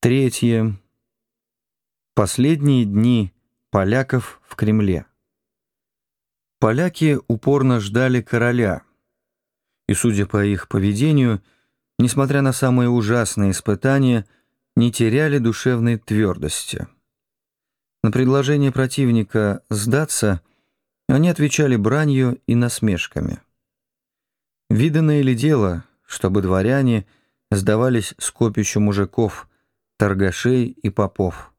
Третье. Последние дни поляков в Кремле. Поляки упорно ждали короля, и, судя по их поведению, несмотря на самые ужасные испытания, не теряли душевной твердости. На предложение противника сдаться они отвечали бранью и насмешками. Виданное ли дело, чтобы дворяне сдавались скопищу мужиков, торгашей и попов.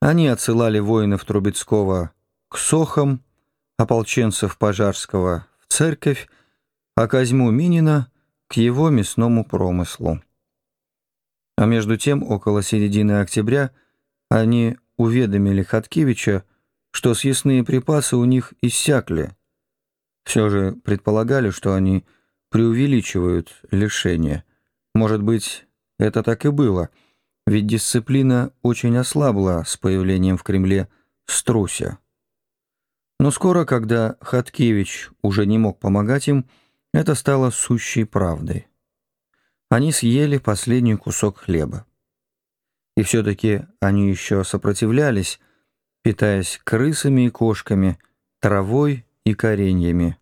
Они отсылали воинов Трубецкого к Сохам, ополченцев Пожарского в церковь, а Козьму Минина к его мясному промыслу. А между тем, около середины октября, они уведомили Хаткевича, что съестные припасы у них иссякли. Все же предполагали, что они преувеличивают лишение. Может быть, это так и было — ведь дисциплина очень ослабла с появлением в Кремле Струся. Но скоро, когда Хаткевич уже не мог помогать им, это стало сущей правдой. Они съели последний кусок хлеба. И все-таки они еще сопротивлялись, питаясь крысами и кошками, травой и кореньями.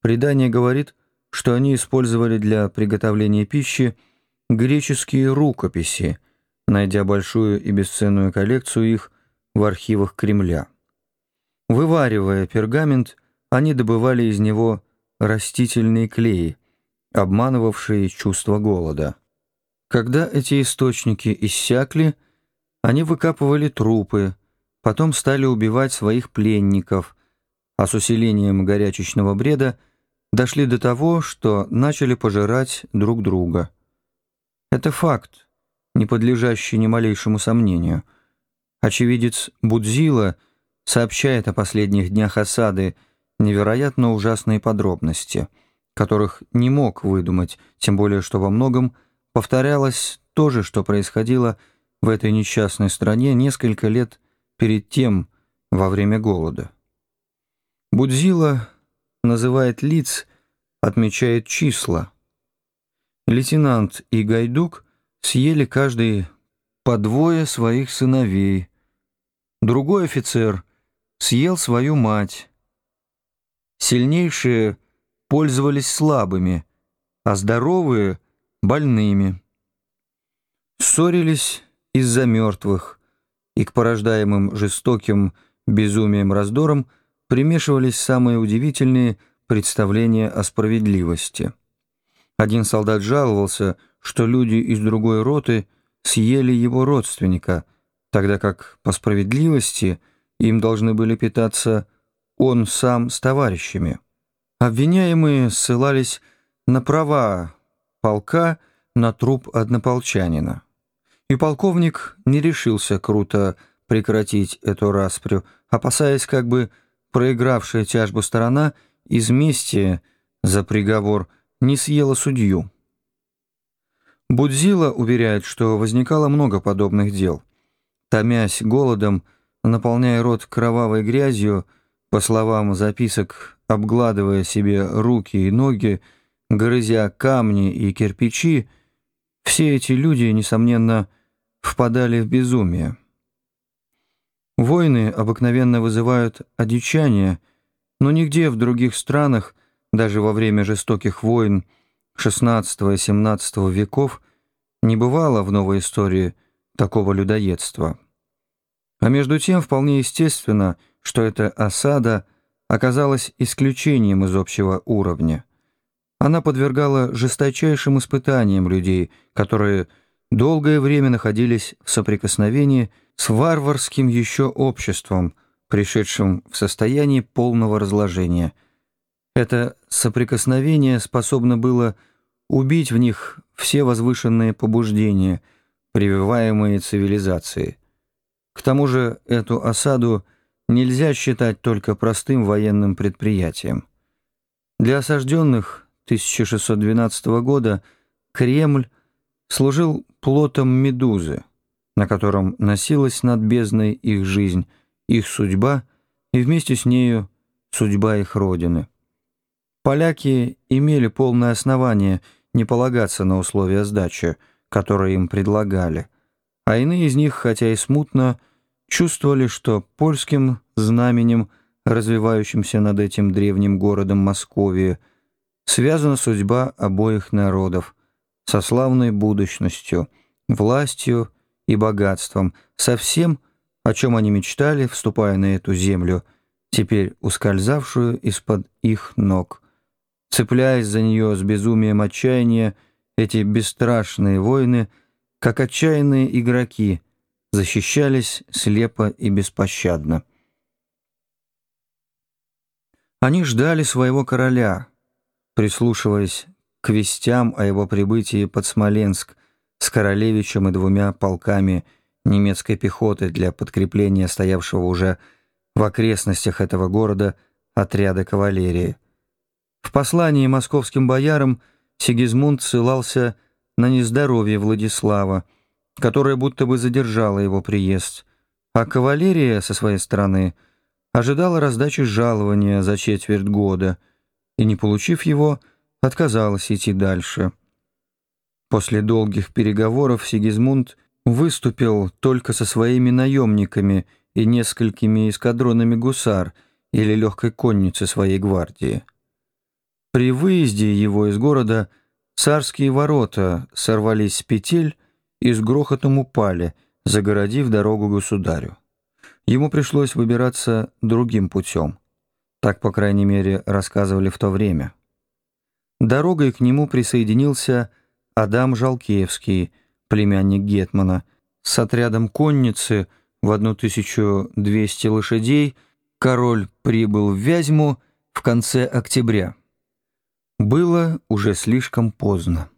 Предание говорит, что они использовали для приготовления пищи греческие рукописи – найдя большую и бесценную коллекцию их в архивах Кремля. Вываривая пергамент, они добывали из него растительные клеи, обманывавшие чувство голода. Когда эти источники иссякли, они выкапывали трупы, потом стали убивать своих пленников, а с усилением горячечного бреда дошли до того, что начали пожирать друг друга. Это факт, не подлежащий ни малейшему сомнению. Очевидец Будзила сообщает о последних днях осады невероятно ужасные подробности, которых не мог выдумать, тем более что во многом повторялось то же, что происходило в этой несчастной стране несколько лет перед тем, во время голода. Будзила называет лиц, отмечает числа. Лейтенант и Гайдук – съели каждый по двое своих сыновей. Другой офицер съел свою мать. Сильнейшие пользовались слабыми, а здоровые — больными. Ссорились из-за мертвых, и к порождаемым жестоким безумием раздорам примешивались самые удивительные представления о справедливости. Один солдат жаловался — что люди из другой роты съели его родственника, тогда как, по справедливости, им должны были питаться он сам с товарищами. Обвиняемые ссылались на права полка на труп однополчанина. И полковник не решился круто прекратить эту распрю, опасаясь, как бы проигравшая тяжбу сторона из мести за приговор не съела судью. Будзила уверяет, что возникало много подобных дел. Томясь голодом, наполняя рот кровавой грязью, по словам записок, обгладывая себе руки и ноги, грызя камни и кирпичи, все эти люди, несомненно, впадали в безумие. Войны обыкновенно вызывают одичание, но нигде в других странах, даже во время жестоких войн, XVI-XVII веков не бывало в новой истории такого людоедства. А между тем вполне естественно, что эта осада оказалась исключением из общего уровня. Она подвергала жесточайшим испытаниям людей, которые долгое время находились в соприкосновении с варварским еще обществом, пришедшим в состояние полного разложения. Это соприкосновение способно было убить в них все возвышенные побуждения, прививаемые цивилизацией. К тому же эту осаду нельзя считать только простым военным предприятием. Для осажденных 1612 года Кремль служил плотом медузы, на котором носилась над бездной их жизнь, их судьба и вместе с нею судьба их родины. Поляки имели полное основание – не полагаться на условия сдачи, которые им предлагали, а иные из них, хотя и смутно, чувствовали, что польским знаменем, развивающимся над этим древним городом Московии, связана судьба обоих народов со славной будущностью, властью и богатством, со всем, о чем они мечтали, вступая на эту землю, теперь ускользавшую из-под их ног. Цепляясь за нее с безумием отчаяния, эти бесстрашные воины, как отчаянные игроки, защищались слепо и беспощадно. Они ждали своего короля, прислушиваясь к вестям о его прибытии под Смоленск с королевичем и двумя полками немецкой пехоты для подкрепления стоявшего уже в окрестностях этого города отряда кавалерии. В послании московским боярам Сигизмунд ссылался на нездоровье Владислава, которое будто бы задержало его приезд, а кавалерия, со своей стороны, ожидала раздачи жалования за четверть года и, не получив его, отказалась идти дальше. После долгих переговоров Сигизмунд выступил только со своими наемниками и несколькими эскадронами гусар или легкой конницы своей гвардии. При выезде его из города царские ворота сорвались с петель и с грохотом упали, загородив дорогу государю. Ему пришлось выбираться другим путем. Так, по крайней мере, рассказывали в то время. Дорогой к нему присоединился Адам Жалкеевский, племянник Гетмана, с отрядом конницы в 1200 лошадей король прибыл в Вязьму в конце октября. Было уже слишком поздно.